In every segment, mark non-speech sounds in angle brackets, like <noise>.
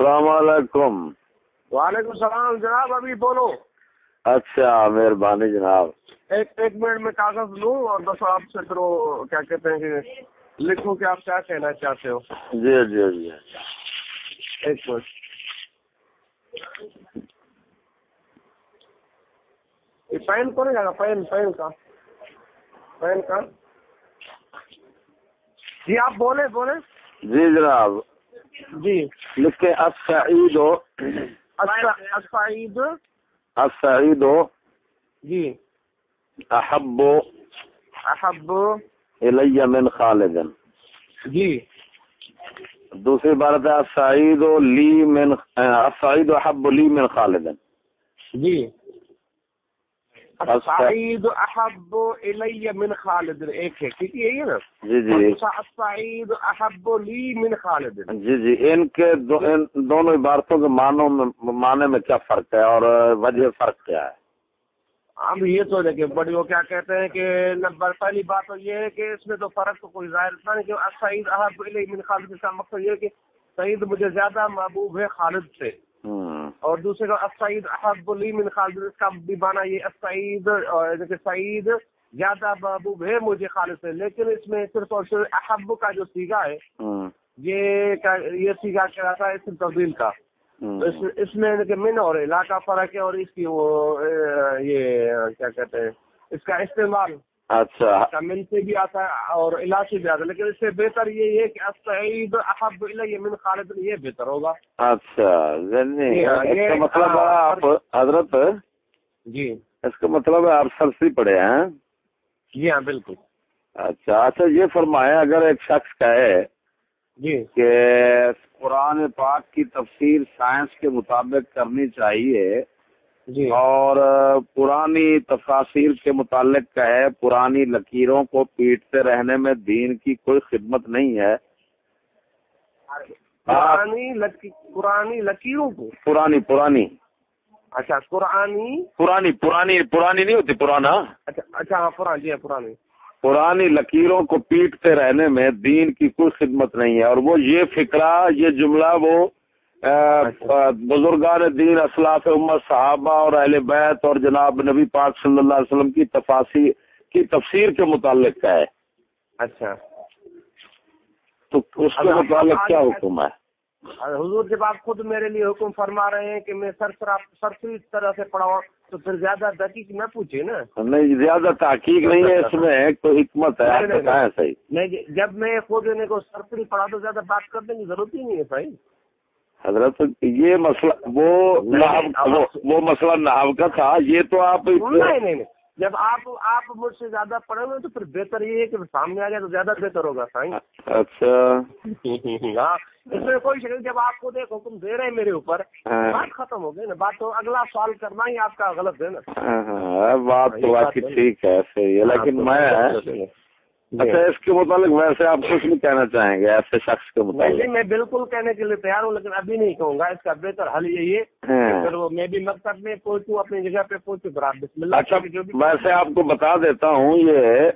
السلام علیکم۔ وعلیکم السلام جناب ابھی بولو۔ اچھا مہربانی جناب۔ ایک ایک منٹ میں کاغذ لوں اور بس آپ سے کرو کیا کہتے ہیں کہ لکھوں کہ آپ کیا کہنا چاہتے ہو۔ جی جی جی۔ ایک منٹ۔ یہ پین کون جائے گا پین پین کا۔ پین کا۔ جی آپ بولے بولے جی جناب۔ جی۔ لکھے السعید۔ اسعید السعید۔ جی۔ احب۔ احب۔ الی من خالد۔ جی۔ دوسری بات ہے السعید لی من السعید احب لی من خالد۔ جی۔ سعید احب الی من خالد. ایک ہے. ٹھیک ہے نا؟ جی جی سعید احب لی من خالد. جی جی ان کے دو ان دونوں عبارتوں کے معنوں میں معنی میں کیا فرق ہے اور وجہ فرق کیا ہے؟ اب یہ تو دیکھیں بڑی وہ کیا کہتے ہیں کہ نمبر پہلی بات تو یہ ہے کہ اس میں تو فرق تو کوئی ظاہر اتنا نہیں کہ سعید احب الی من خالد. کا مقصد یہ ہے کہ سعید مجھے زیادہ محبوب ہے خالد سے۔ اور دوسرے کا السعید احب لی من خالد اس کا بھی مانا یہ کہ سعید زیادہ محبوب ہے مجھے خالد سے لیکن اس میں صرف اور صرف احب کا جو سیگا ہے ہوں، یہ یہ سیگا رہتا ہے اسم تبدیل کا۔ تو اس میں من اور علاقہ فرق ہے اور اس کی وہ یہ کیا کہتے ہیں اس کا استعمال اچھا۔ من سے بھی آتا ہے اور علا سے بھی آتا ہے لیکن اس سے بہتر یہ ہے کہ السعید احب من خالد یہ بہتر ہوگا۔ اچھا یہ- اس کا مطلب آپ حضرت جی۔ اس کا مطلب ہے آپ سرسی پڑے ہیں۔ جی ہاں بالکل۔ اچھا اچھا یہ فرمائے اگر ایک شخص کہے جی۔ کہ قرآن پاک کی تفسیر سائنس کے مطابق کرنی چاہیے جی۔ اور پرانی تفاصیر کے متعلق کہے پرانی لکیروں کو پیٹتے رہنے میں دین کی کوئی خدمت نہیں ہے۔ لکی قرآنی لکیروں کو؟ پرانی پرانی۔ اچھا قرآنی پرانی پرانی پرانی نہیں ہوتی پرانا؟ اچھا اچھا ہاں پرانی جی پرانی۔ پرانی لکیروں کو پیٹتے رہنے میں دین کی کوئی خدمت نہیں ہے۔ اور وہ یہ فکرہ یہ جملہ وہ بزرگان دین اسلاف امت صحابہ اور اہل بیت اور جناب نبی پاک صلی اللہ علیہ وسلم کی تفاصیر کی تفسیر کے متعلق کا ہے۔ اچھا۔ تو اس کے متعلق کیا حکم ہے؟ حضور جب آپ خود میرے لیے حکم فرما رہے ہیں کہ میں سرسرا سرسری طرح سے پڑھاؤں تو پھر زیادہ دقیق نہ پوچھے نا۔ نہیں زیادہ تحقیق نہیں ہے اس میں کوئی حکمت ہے صحیح۔ نہیں جب میں خود انہیں کو سرسری پڑھا تو زیادہ بات کرنے کی ضرورت ہی نہیں ہے بھائی۔ حضرت یہ مسئلہ وہ مسئلہ نحو کا تھا یہ تو آپ نہیں جب آپ آپ مجھ سے زیادہ پڑھے ہوئے تو پھر بہتر یہ ہے کہ سامنے آ جائے تو زیادہ بہتر ہوگا سائیں اچھا۔ <laughs> ہاں اس میں کوئی شک نہیں جب آپ خود ایک حکم دے رہے ہیں میرے اوپر ہاں۔ بات ختم ہو گئی نا بات تو اگلا سوال کرنا ہی آپ کا غلط ہے نا۔ ہاں، ہاں، بات تو آپ کی ٹھیک ہے صحیح ہے لیکن میں اچھا اس کے متعلق ویسے آپ کچھ نہیں کہنا چاہیں گے ایسے شخص کے متعلق؟ میں بالکل کہنے کے لیے تیار ہوں لیکن ابھی نہیں کہوں گا۔ اس کا بہتر حل یہی ہے ہاں۔ میں بھی مقصد میں پہنچوں اپنی جگہ پہ پہنچوں پھر آپ بسم اللہ اچھا بھی ویسے آپ کو بتا دیتا ہوں یہ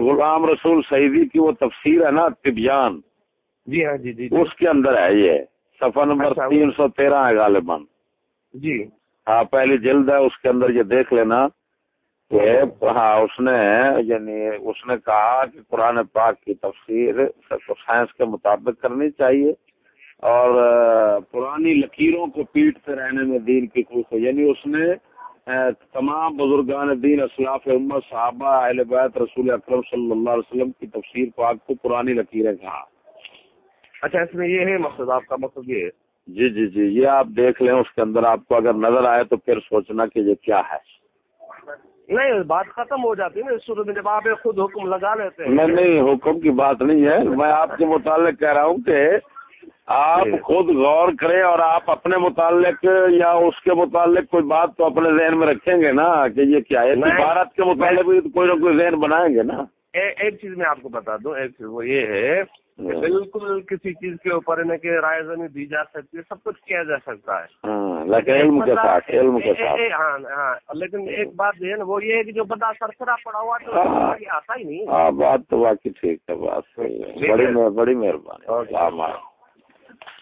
غلام رسول سعیدی کی وہ تفسیر ہے نا طبیان جی ہاں جی جی جی۔ اس کے اندر ہے یہ۔ صفحہ نمبر اچھا، تین سو تیرہ ہے غالباً۔ جی۔ ہاں پہلی جلد ہے اس کے اندر یہ دیکھ لینا۔ کہ ہاں اس نے یعنی اس نے کہا کہ قرآن پاک کی تفسیر سائنس کے مطابق کرنی چاہیے اور پرانی لکیروں کو پیٹتے رہنے میں دین کی کوئی یعنی اس نے تمام بزرگان دین اسلاف امت صحابہ اہل بیت رسول اکرم صلی اللہ علیہ وسلم کی تفسیر پاک کو پرانی لکیریں کہا۔ اچھا اس میں یہ ہے مقصد آپ کا مقصد یہ ہے۔ جی جی جی یہ آپ دیکھ لیں اس کے اندر آپ کو اگر نظر آئے تو پھر سوچنا کہ یہ کیا ہے۔ نہیں بات ختم ہو جاتی ہے نا اس صورت میں جب آپ خود حکم لگا لیتے ہیں نہیں نہیں حکم کی بات نہیں ہے میں آپ کے متعلق کہہ رہا ہوں کہ آپ جی۔ خود غور کریں اور آپ اپنے متعلق یا اس کے متعلق کوئی بات تو اپنے ذہن میں رکھیں گے نا کہ یہ کیا ہے بھارت کے متعلق کوئی نہ کوئی ذہن بنائیں گے نا ایک چیز میں آپ کو بتا دوں ایک چیز وہ یہ ہے۔ بالکل کسی چیز کے اوپر انہیں کہ رائے زمین دی جا سکتی ہے سب کچھ کیا جا سکتا ہے۔ ہاں لیکن علم کے ساتھ علم کے اے- اے- ساتھ۔ اے- ہاں ہاں لیکن ایک بات یہ ہے نا وہ یہ ہے کہ جو بندہ سرسرا پڑا ہوا تو ہاں۔ آتا ہی نہیں۔ ہاں بات تو باقی ٹھیک ہے بات بڑی مہربانی۔